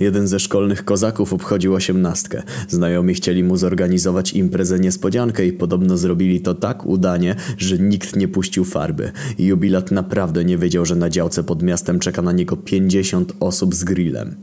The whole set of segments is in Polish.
Jeden ze szkolnych kozaków obchodził osiemnastkę. Znajomi chcieli mu zorganizować imprezę niespodziankę i podobno zrobili to tak udanie, że nikt nie puścił farby. Jubilat naprawdę nie wiedział, że na działce pod miastem czeka na niego 50 osób z grillem.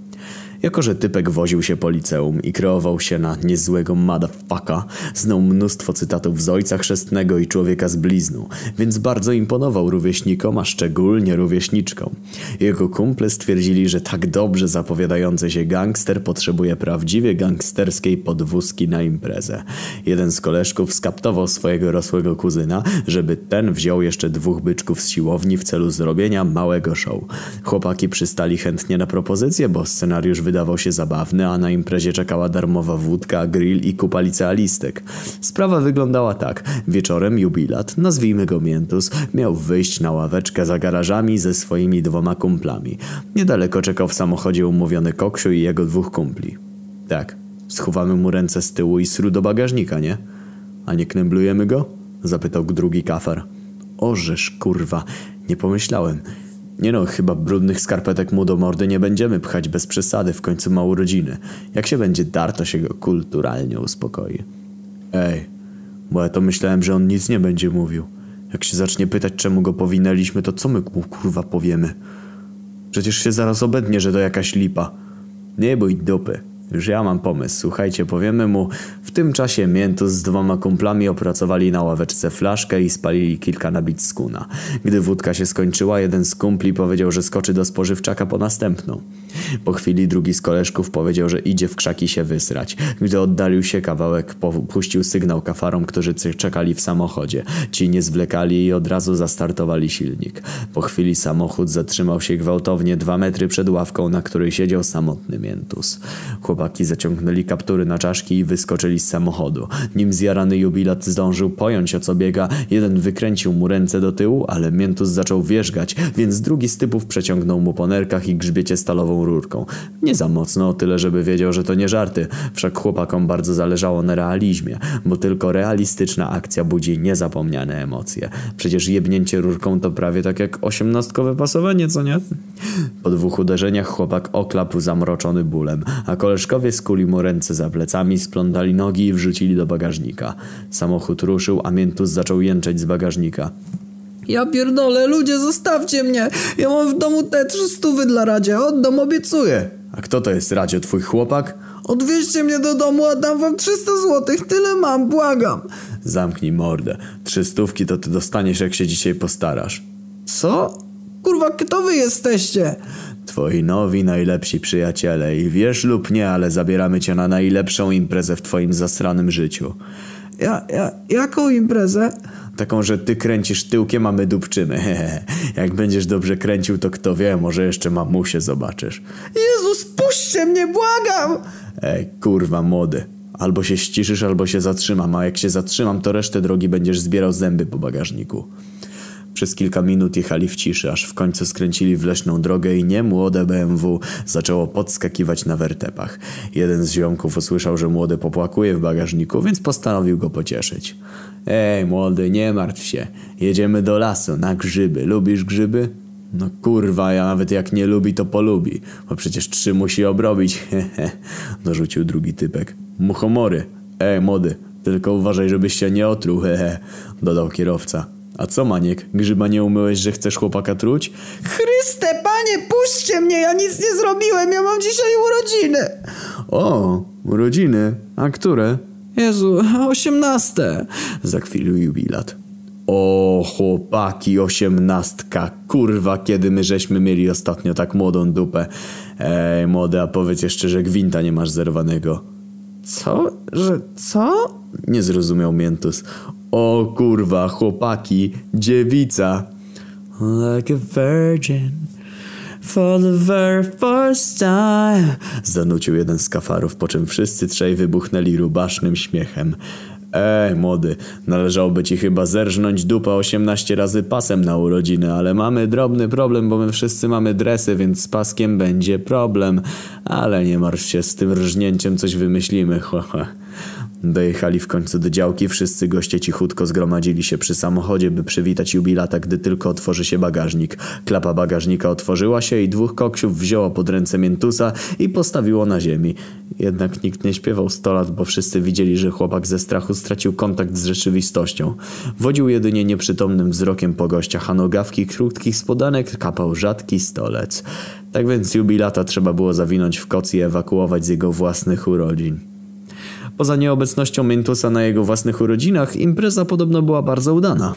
Jako, że typek woził się po liceum i kreował się na niezłego motherfucka, znał mnóstwo cytatów z ojca chrzestnego i człowieka z bliznu, więc bardzo imponował rówieśnikom, a szczególnie rówieśniczkom. Jego kumple stwierdzili, że tak dobrze zapowiadający się gangster potrzebuje prawdziwie gangsterskiej podwózki na imprezę. Jeden z koleżków skaptował swojego rosłego kuzyna, żeby ten wziął jeszcze dwóch byczków z siłowni w celu zrobienia małego show. Chłopaki przystali chętnie na propozycję, bo scenariusz wydawał się zabawny, a na imprezie czekała darmowa wódka, grill i kupa licealistek. Sprawa wyglądała tak. Wieczorem jubilat, nazwijmy go Miętus, miał wyjść na ławeczkę za garażami ze swoimi dwoma kumplami. Niedaleko czekał w samochodzie umówiony Koksiu i jego dwóch kumpli. Tak, schowamy mu ręce z tyłu i sru do bagażnika, nie? A nie knęblujemy go? Zapytał drugi kafar. Orzesz, kurwa, nie pomyślałem. Nie no, chyba brudnych skarpetek mu do mordy nie będziemy pchać bez przesady, w końcu ma urodziny. Jak się będzie dar, to się go kulturalnie uspokoi. Ej, bo ja to myślałem, że on nic nie będzie mówił. Jak się zacznie pytać, czemu go powinęliśmy, to co my mu kurwa powiemy? Przecież się zaraz obednie, że to jakaś lipa. Nie bój dupy. Już ja mam pomysł. Słuchajcie, powiemy mu. W tym czasie Miętus z dwoma kumplami opracowali na ławeczce flaszkę i spalili kilka nabić z kuna. Gdy wódka się skończyła, jeden z kumpli powiedział, że skoczy do spożywczaka po następną. Po chwili drugi z koleżków powiedział, że idzie w krzaki się wysrać. Gdy oddalił się kawałek, puścił sygnał kafarom, którzy czekali w samochodzie. Ci nie zwlekali i od razu zastartowali silnik. Po chwili samochód zatrzymał się gwałtownie dwa metry przed ławką, na której siedział samotny Miętus. Chłopaki zaciągnęli kaptury na czaszki i wyskoczyli z samochodu. Nim zjarany jubilat zdążył pojąć o co biega, jeden wykręcił mu ręce do tyłu, ale Miętus zaczął wierzgać, więc drugi z typów przeciągnął mu po nerkach i grzbiecie stalową rurką. Nie za mocno, o tyle żeby wiedział, że to nie żarty. Wszak chłopakom bardzo zależało na realizmie, bo tylko realistyczna akcja budzi niezapomniane emocje. Przecież jebnięcie rurką to prawie tak jak osiemnastkowe pasowanie, co nie? Po dwóch uderzeniach chłopak oklapł zamroczony bólem, a koleżkowie skuli mu ręce za plecami, splątali nogi i wrzucili do bagażnika. Samochód ruszył, a Miętus zaczął jęczeć z bagażnika. Ja pierdolę, ludzie, zostawcie mnie! Ja mam w domu te trzy stówy dla Radzie, oddam, obiecuję. A kto to jest Radzie, twój chłopak? Odwieźcie mnie do domu, a dam wam 300 złotych, tyle mam, błagam. Zamknij mordę. Trzy stówki to ty dostaniesz, jak się dzisiaj postarasz. Co? Kurwa, kto wy jesteście? Twoi nowi, najlepsi przyjaciele i wiesz lub nie, ale zabieramy cię na najlepszą imprezę w twoim zasranym życiu. Ja, ja, jaką imprezę? Taką, że ty kręcisz tyłkiem, a my dupczymy. Jak będziesz dobrze kręcił, to kto wie, może jeszcze mamusie zobaczysz. Jezus, puśćcie mnie, błagam! Ej, kurwa młody. Albo się ściszysz, albo się zatrzymam, a jak się zatrzymam, to resztę drogi będziesz zbierał zęby po bagażniku. Przez kilka minut jechali w ciszy, aż w końcu skręcili w leśną drogę i nie młode BMW zaczęło podskakiwać na wertepach. Jeden z ziomków usłyszał, że młody popłakuje w bagażniku, więc postanowił go pocieszyć. Ej, młody, nie martw się. Jedziemy do lasu, na grzyby. Lubisz grzyby? No kurwa, ja nawet jak nie lubi, to polubi. Bo przecież trzy musi obrobić. Hehe, dorzucił drugi typek. Muchomory. Ej, młody, tylko uważaj, żebyś się nie otruł, hehe, dodał kierowca. A co, Maniek? Grzyba nie umyłeś, że chcesz chłopaka truć? Chryste, panie, puśćcie mnie, ja nic nie zrobiłem, ja mam dzisiaj urodziny. O, urodziny. A które? Jezu, osiemnaste. Zakwilił jubilat. O, chłopaki, osiemnastka. Kurwa, kiedy my żeśmy mieli ostatnio tak młodą dupę. Ej, młody, a powiedz jeszcze, że gwinta nie masz zerwanego. Co? Że co? Nie zrozumiał Miętus. O kurwa, chłopaki, dziewica. Like a virgin for the very first time. Zanucił jeden z kafarów, po czym wszyscy trzej wybuchnęli rubasznym śmiechem. Ej, młody, należałoby ci chyba zerżnąć dupa 18 razy pasem na urodziny, ale mamy drobny problem, bo my wszyscy mamy dresy, więc z paskiem będzie problem. Ale nie martw się, z tym rżnięciem coś wymyślimy, Dojechali w końcu do działki, wszyscy goście cichutko zgromadzili się przy samochodzie, by przywitać jubilata, gdy tylko otworzy się bagażnik. Klapa bagażnika otworzyła się i dwóch koksiów wzięło pod ręce Miętusa i postawiło na ziemi. Jednak nikt nie śpiewał 100 lat, bo wszyscy widzieli, że chłopak ze strachu stracił kontakt z rzeczywistością. Wodził jedynie nieprzytomnym wzrokiem po gościach, a nogawki krótkich spodanek kapał rzadki stolec. Tak więc jubilata trzeba było zawinąć w koc i ewakuować z jego własnych urodzin. Poza nieobecnością Miętusa na jego własnych urodzinach, impreza podobno była bardzo udana.